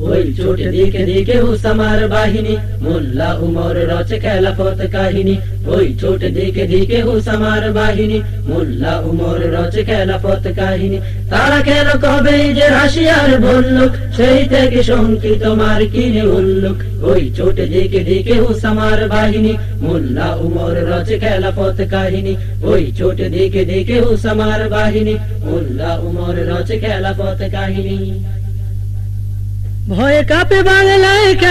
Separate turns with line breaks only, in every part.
ওই চোট দিকে দিকে হুসামার বাহিনী, মোল্লা উমর রচে খেলাফত কাহিনী। ওই চোট দিকে দিকে হুসামার বাহিনী, মোল্লা উমর রচে খেলাফত কাহিনী। তারা খেল কবে যে রাশিয়ার বললুক সেই থেকে শঙ্কিত মার কিনে উল্লুক। ওই চোট দিকে দিকে হুসামার বাহিনী, মোল্লা উমর রচে খেলাফত কাহিনী। ওই চোট দিকে দিকে হুসামার বাহিনী, মোল্লা উমর রচে খেলাফত কাহিনী।
ভয়ে কাপে বাংলায় এক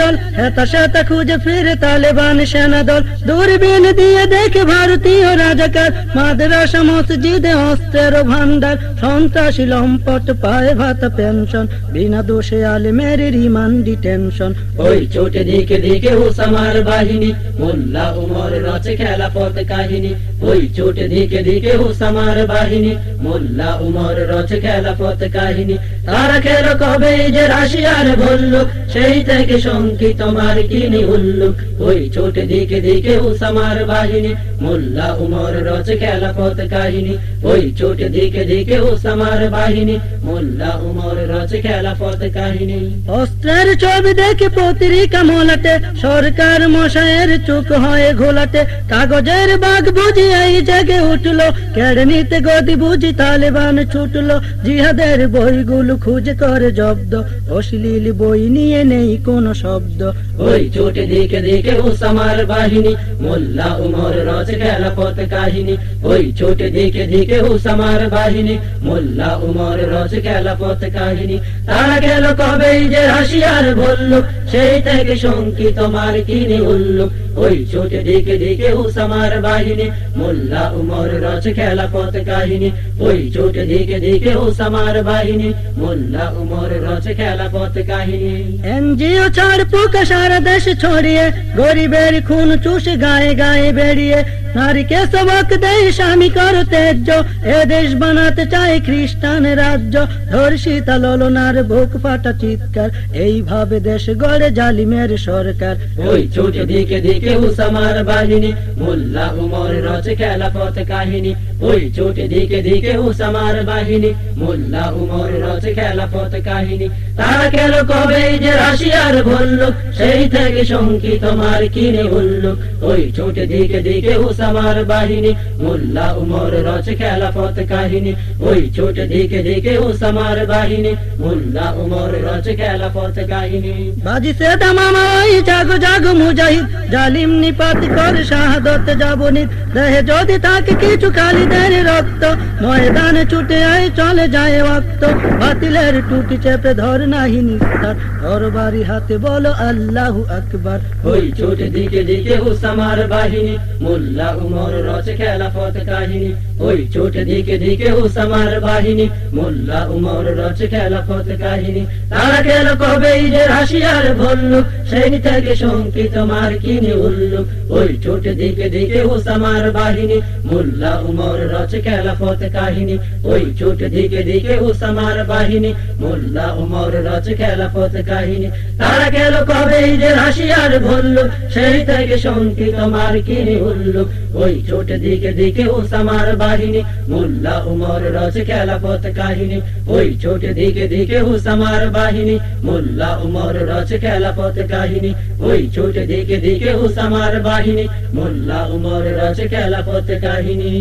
দল। হেতা সেতা খুঁজে ফিরে তালেবান সেনা দল দূরবীন দিয়ে দেখে ভারতীয় রাজাকার। মাদ্রাসা মসজিদে অস্ত্রের ভান্ডার সন্ত্রাসী লম্পট পায়ে ভাত পেনশন। বিনা দোষে আলেমের রিমান্ডি টেনশন।
ওই চোটে দিকে দিকে হুসামার বাহিনী। মোল্লা উমর রচে খেলাফত কাহিনী। ওই চোটে দিকে দিকে হুসামার বাহিনী। মোল্লা উমর রচে খেলাফত কাহিনী। তারা খেলো কবে রাশিয়ার বললুক সেই থেকে শঙ্কিত মার কিনি উল্লুক, ওই চোটে দিকে দিকে হুসামার বাহিনী, মোল্লা উমর রচে খেলাফত কাহিনী, ওই চোটে দিকে দিকে হুসামার বাহিনী, মোল্লা উমর রচে খেলাফত কাহিনী।
অস্ত্রের ছবি দেখে পত্রিকা মোলাটে, সরকার মশায়ের চুক হয়ে ঘোলাটে, কাগজের বাঘ বুঝি এই জেগে উঠল কেড়ে গদি বুঝি তালেবান ছুটলো, জিহাদের বইগুলো খুঁজে করে জব্দ, অশ্লীল বই নিয়ে নেই কোনো শব্দ।
ওই চোটে দিকে দিকে উসামার বাহিনী, মোল্লা উমর রচ খেলাফত কাহিনী। ওই চোটে দিকে দিকে উসামার বাহিনী, মোল্লা উমর রচ খেলাফত কাহিনী। তারা গেল কবে যে রাশিয়ার বললুক সেই থেকে শঙ্কিত মার কিনে উল্লুক। ওই চোটে দিকে দিকে উসামার বাহিনী, মোল্লা উমর রচ খেলাফত কাহিনী। ওই চোটে দিকে দিকে উসামার বাহিনী, মোল্লা উমর রচ খেলাফত কাহিনী।
এনজিও ছাড় পোকা সারা দেশ ছড়িয়ে, গরিবের খুন চুষে গায়ে গায়ে বেরিয়ে। নারীকে সবক দেয় স্বামী করো তেজ্য এ দেশ বানাতে চায় খ্রিস্টান রাজ্য। ধর্ষিতা ললনার বুক ফাটা চিৎকার, এইভাবে দেশ গড়ে জালিমের সরকার।
ওই চোটে দিকে দিকে উসামার বাহিনী, মোল্লা উমর রচে খেলাফত কাহিনী। ওই চোটে দিকে দিকে উসামার বাহিনী, মোল্লা উমর রচে খেলাফত কাহিনী। তারা খেল কবে যে রাশিয়ার বললুক সেই থেকে শঙ্কিত মার কিনে উল্লুক ওই চোটে দিকে দিকে উসামার বাহিনী, মোল্লা উমর রচে খেলাফত কাহিনী। ওই চোটে দিকে দিকে উসামার বাহিনী, মোল্লা উমর রচে খেলাফত কাহিনী।
বাজি সে দামামা ওই জাগো জাগো মুজাহিদ, জালিম নিপাত করে শাহাদত যাবনিত দেহে যদি থাকে কিছু খালিদের রক্ত, ময়দানে ছুটে আয়, চলে যায় ওয়াক্ত। বাতিলের টুটি চেপে ধর নাহি নিস্তার তরবারি হাতে বলো আল্লাহু আকবার।
ওই ছোট দিকে দিকে উসামার বাহিনী, মোল্লা উমর রচে খেলাফত কাহিনী। ওই ছোট দিকে দিকে উসামার বাহিনী, মোল্লা উমর রচে খেলাফত কাহিনী। তারা গেল কবে যে রাশিয়ার ভল্লুক সেই থেকে শঙ্কিত মার কিনে উল্লু ওই ছোট দিকে দিকে উসামার বাহিনী, মোল্লা উমর রচে খেলাফত কাহিনী। ওই ছোট দিকে দিকে উসামার বাহিনী, মোল্লা উমর রচে খেলাফত কাহিনী। তারা গেল কবে যে রাশিয়ার ভল্লুক? সেই থেকে শঙ্কিত মার কিনে ওই ছোট দিকে দিকে উসামার বাহিনী, মোল্লা উমর রচে খেলাফত কাহিনী। ওই ছোট দিকে দিকে উসামার বাহিনী, মোল্লা উমর রচে খেলাফত কাহিনী। ওই ছোট দিকে দিকে উসামার বাহিনী, মোল্লা উমর রচে খেলাফত কাহিনী।